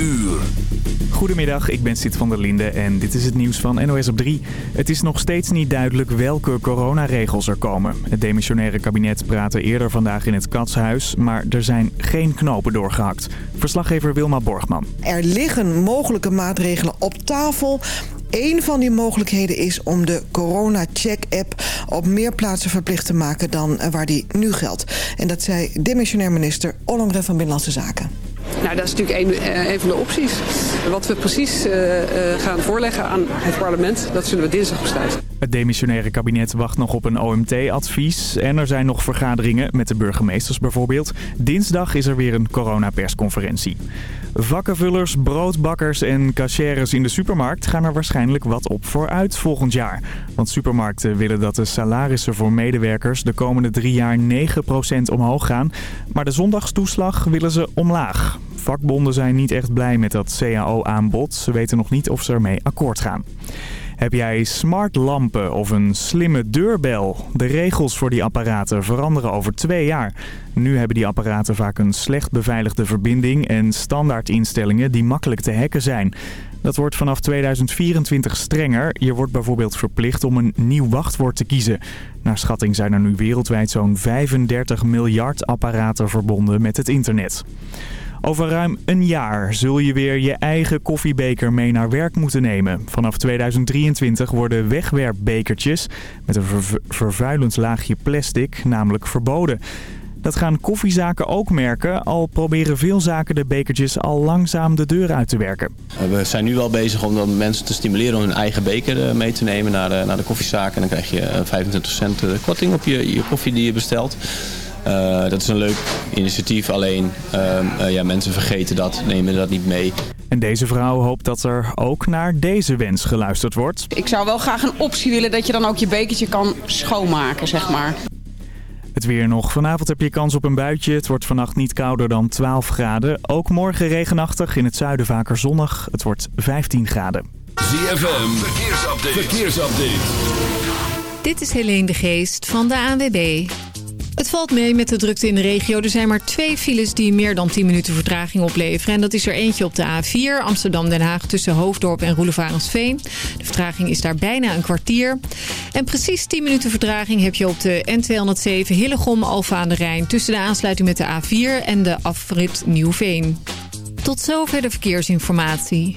uur. Goedemiddag, ik ben Sid van der Linde en dit is het nieuws van NOS op 3. Het is nog steeds niet duidelijk welke coronaregels er komen. Het demissionaire kabinet praatte eerder vandaag in het Katshuis, maar er zijn geen knopen doorgehakt. Verslaggever Wilma Borgman. Er liggen mogelijke maatregelen op tafel. Eén van die mogelijkheden is om de corona-check-app op meer plaatsen verplicht te maken dan waar die nu geldt. En dat zei demissionair minister Ollongren van Binnenlandse Zaken. Nou, dat is natuurlijk een, een van de opties. Wat we precies uh, uh, gaan voorleggen aan het parlement, dat zullen we dinsdag besluiten. Het demissionaire kabinet wacht nog op een OMT-advies. En er zijn nog vergaderingen met de burgemeesters bijvoorbeeld. Dinsdag is er weer een coronapersconferentie. Vakkenvullers, broodbakkers en cashiers in de supermarkt gaan er waarschijnlijk wat op vooruit volgend jaar. Want supermarkten willen dat de salarissen voor medewerkers de komende drie jaar 9% omhoog gaan. Maar de zondagstoeslag willen ze omlaag. Vakbonden zijn niet echt blij met dat CAO-aanbod. Ze weten nog niet of ze ermee akkoord gaan. Heb jij smartlampen of een slimme deurbel? De regels voor die apparaten veranderen over twee jaar. Nu hebben die apparaten vaak een slecht beveiligde verbinding en standaardinstellingen die makkelijk te hacken zijn. Dat wordt vanaf 2024 strenger. Je wordt bijvoorbeeld verplicht om een nieuw wachtwoord te kiezen. Naar schatting zijn er nu wereldwijd zo'n 35 miljard apparaten verbonden met het internet. Over ruim een jaar zul je weer je eigen koffiebeker mee naar werk moeten nemen. Vanaf 2023 worden wegwerpbekertjes met een vervuilend laagje plastic namelijk verboden. Dat gaan koffiezaken ook merken, al proberen veel zaken de bekertjes al langzaam de deur uit te werken. We zijn nu wel bezig om mensen te stimuleren om hun eigen beker mee te nemen naar de, naar de koffiezaken. En dan krijg je 25 cent korting op je, je koffie die je bestelt. Uh, dat is een leuk initiatief, alleen uh, uh, ja, mensen vergeten dat, nemen dat niet mee. En deze vrouw hoopt dat er ook naar deze wens geluisterd wordt. Ik zou wel graag een optie willen dat je dan ook je bekertje kan schoonmaken, zeg maar. Het weer nog. Vanavond heb je kans op een buitje. Het wordt vannacht niet kouder dan 12 graden. Ook morgen regenachtig. In het zuiden vaker zonnig. Het wordt 15 graden. ZFM, verkeersupdate. verkeersupdate. Dit is Helene de Geest van de ANWB. Het valt mee met de drukte in de regio. Er zijn maar twee files die meer dan 10 minuten vertraging opleveren. En dat is er eentje op de A4 Amsterdam-Den Haag tussen Hoofddorp en Roelevarensveen. De vertraging is daar bijna een kwartier. En precies 10 minuten vertraging heb je op de N207 Hillegom-Alfa aan de Rijn... tussen de aansluiting met de A4 en de afrit Nieuwveen. Tot zover de verkeersinformatie.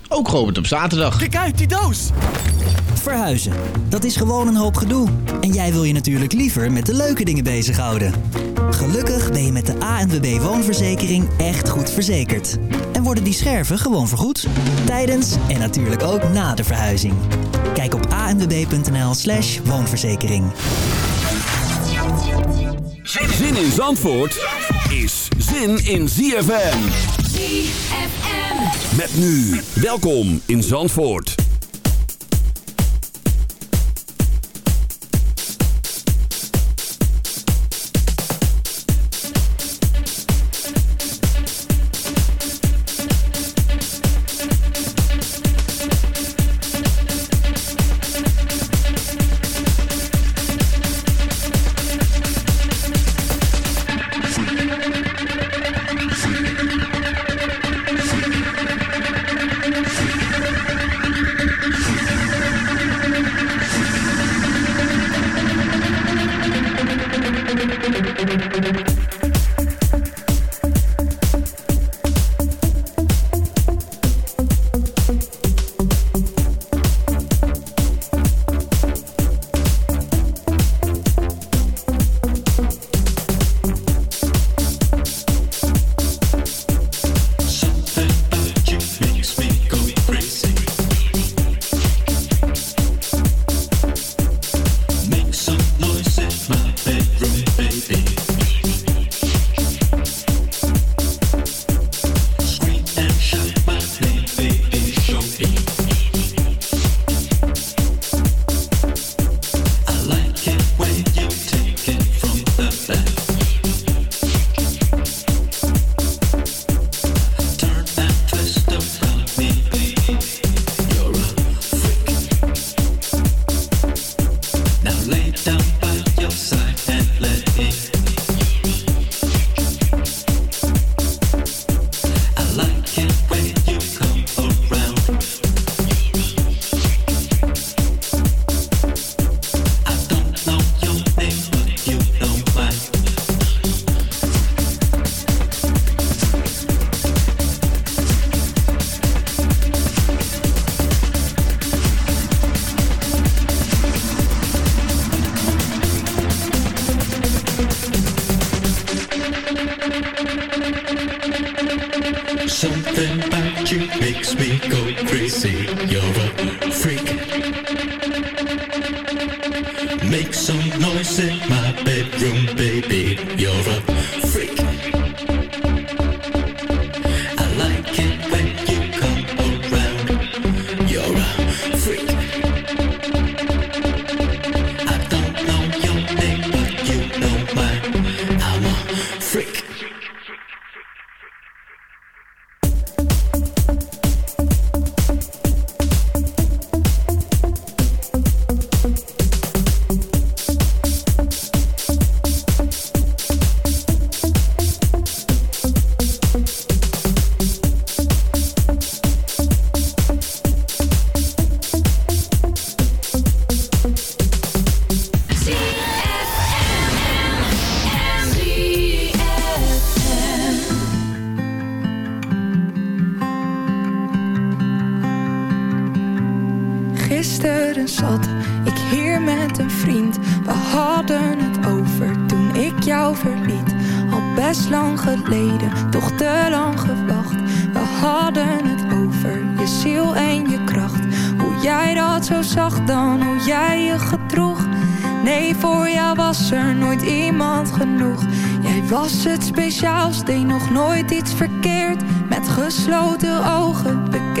ook geopend op zaterdag. Kijk uit, die doos! Verhuizen, dat is gewoon een hoop gedoe. En jij wil je natuurlijk liever met de leuke dingen bezighouden. Gelukkig ben je met de ANWB Woonverzekering echt goed verzekerd. En worden die scherven gewoon vergoed. Tijdens en natuurlijk ook na de verhuizing. Kijk op anwb.nl slash woonverzekering. Zin in Zandvoort is zin in ZFM. Met nu, welkom in Zandvoort.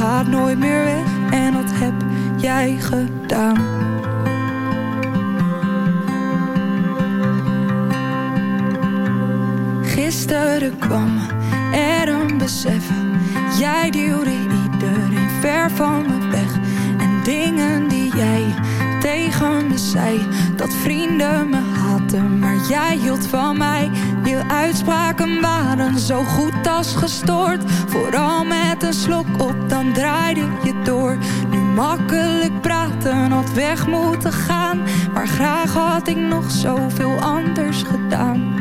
gaat nooit meer weg. En dat heb jij gedaan. Gisteren kwam er een besef. Jij duwde iedereen ver van me weg. En dingen die jij tegen me zei. Dat vrienden me haten, maar jij hield van mij. Je uitspraken waren zo goed als gestoord. Vooral met een slok op, dan draaide je door. Nu makkelijk praten, had weg moeten gaan. Maar graag had ik nog zoveel anders gedaan.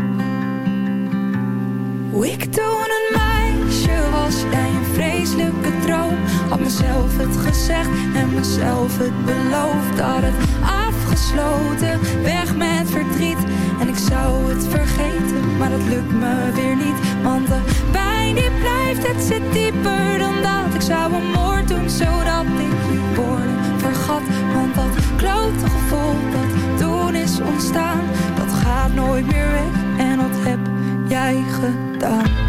Hoe ik toen een meisje was, jij een vreselijke droom. Had mezelf het gezegd en mezelf het beloofd. Had het afgesloten, weg met verdriet. En ik zou het vergeten, maar dat lukt me weer niet. Want de die blijft, het zit dieper dan dat. Ik zou een moord doen, zodat ik je woorden vergat. Want dat klote gevoel dat toen is ontstaan, dat gaat nooit meer weg. En dat heb jij gedaan.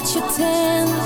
got your ten.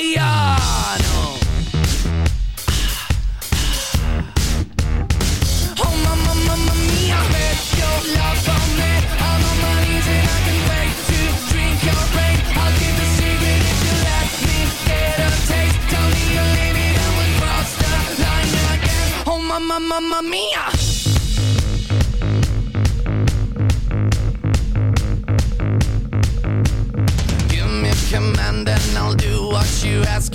Italiano. Oh, mamma, mamma mia, bet your love on me. I'm on my knees and I can wait to drink your brain. I'll keep the secret if you let me get a taste. Don't need a limit, I will cross the line again. Oh, mamma, mamma mia.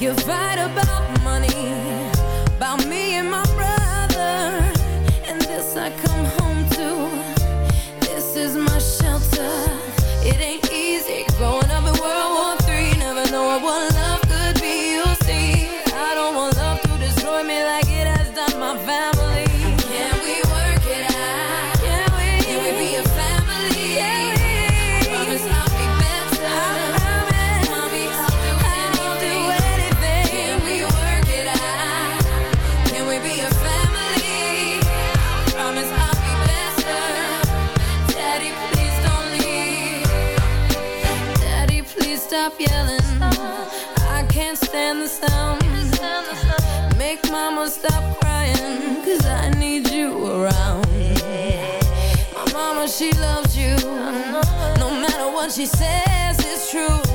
you fight about she loves you. No matter what she says, it's true.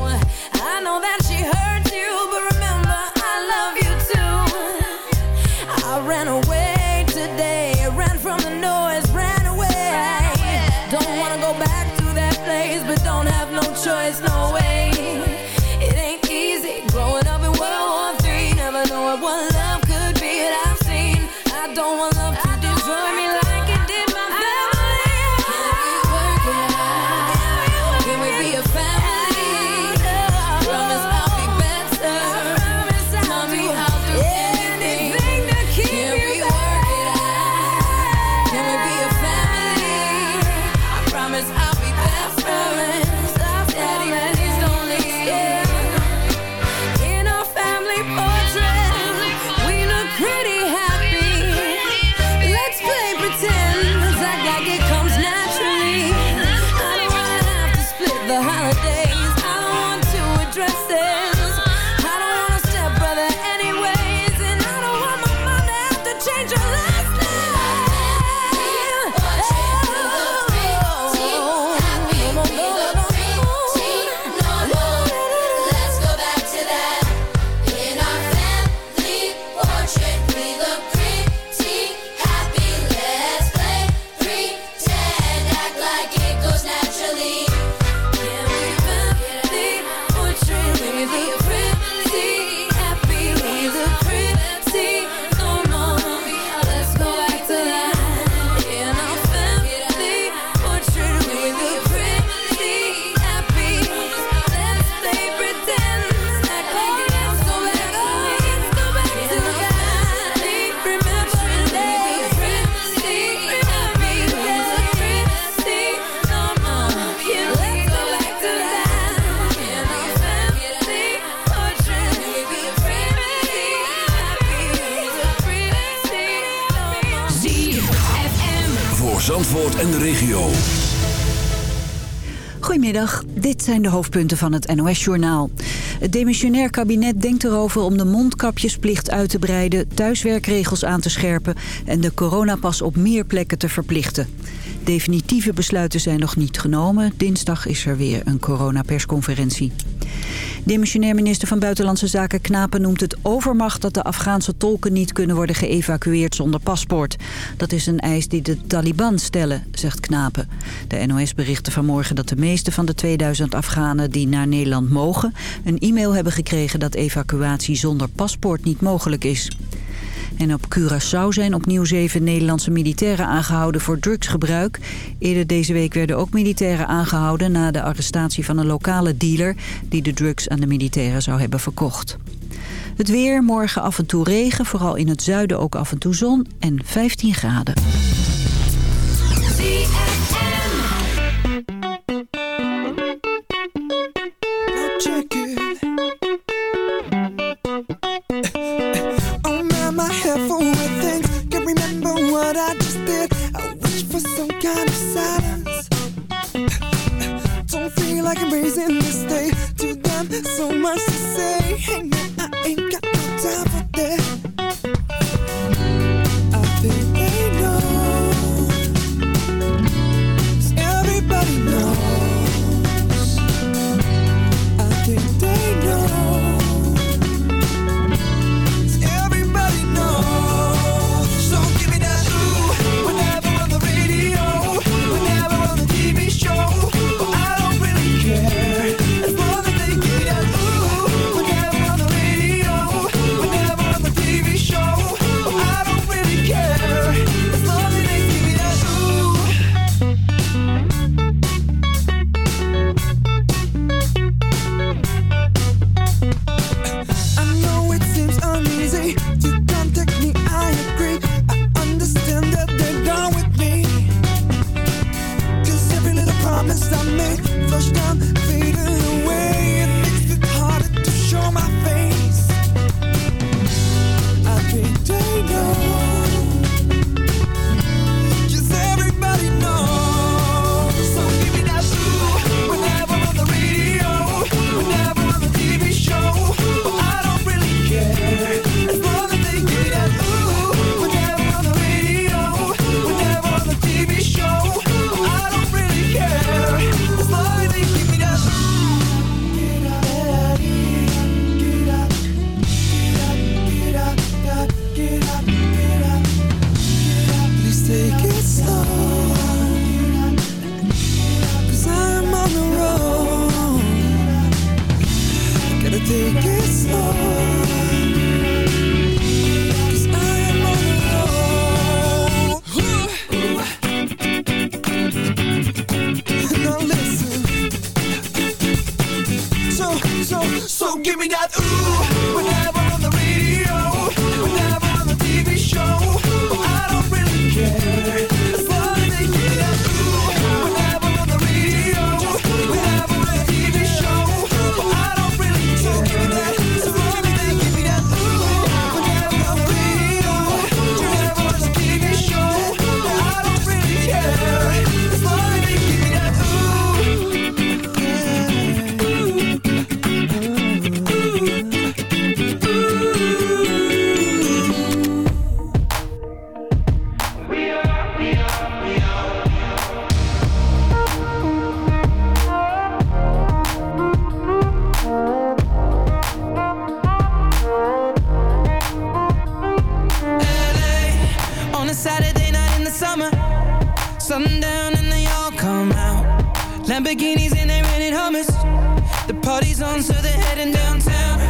Zijn de hoofdpunten van het NOS-journaal. Het demissionair kabinet denkt erover om de mondkapjesplicht uit te breiden... thuiswerkregels aan te scherpen en de coronapas op meer plekken te verplichten. Definitieve besluiten zijn nog niet genomen. Dinsdag is er weer een coronapersconferentie. Demissionair minister van Buitenlandse Zaken Knapen noemt het overmacht dat de Afghaanse tolken niet kunnen worden geëvacueerd zonder paspoort. Dat is een eis die de Taliban stellen, zegt Knapen. De NOS berichtte vanmorgen dat de meeste van de 2000 Afghanen die naar Nederland mogen... een e-mail hebben gekregen dat evacuatie zonder paspoort niet mogelijk is. En op Curaçao zijn opnieuw zeven Nederlandse militairen aangehouden voor drugsgebruik. Eerder deze week werden ook militairen aangehouden na de arrestatie van een lokale dealer... die de drugs aan de militairen zou hebben verkocht. Het weer, morgen af en toe regen, vooral in het zuiden ook af en toe zon en 15 graden. Like I'm this day. To them, so much to say. Lamborghinis and they rented hummus. The party's on, so they're heading downtown.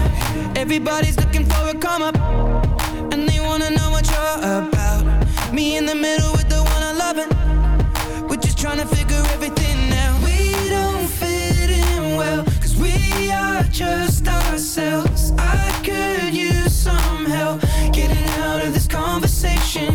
Everybody's looking for a come up, and they wanna know what you're about. Me in the middle with the one I love. We're just trying to figure everything out. We don't fit in well, cause we are just ourselves. I could use some help getting out of this conversation.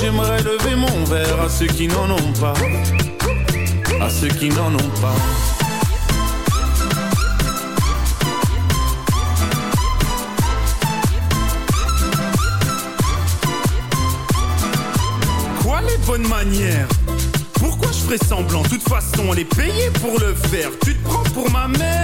J'aimerais lever mon verre à ceux qui n'en ont pas. À ceux qui n'en ont pas. Quoi les bonnes manières? Pourquoi je ferais semblant? De toute façon, on est payé pour le faire. Tu te prends pour ma mère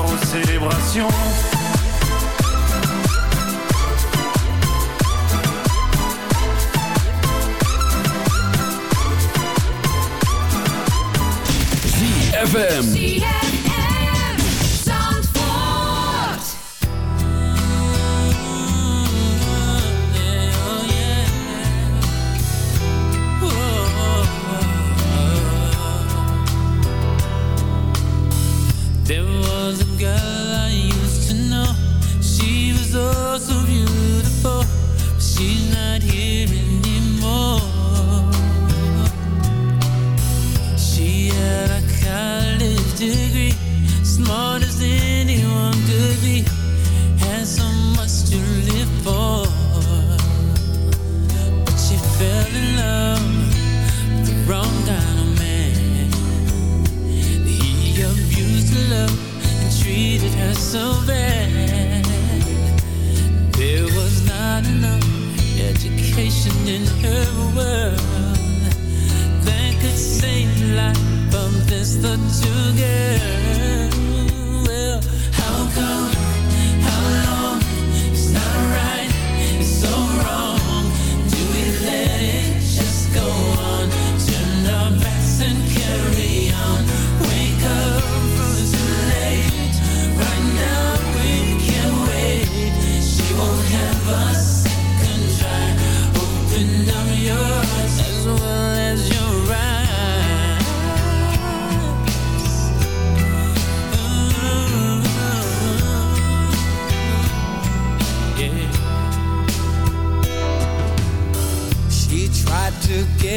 célébrations. ZFM.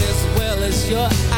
As well as your eyes.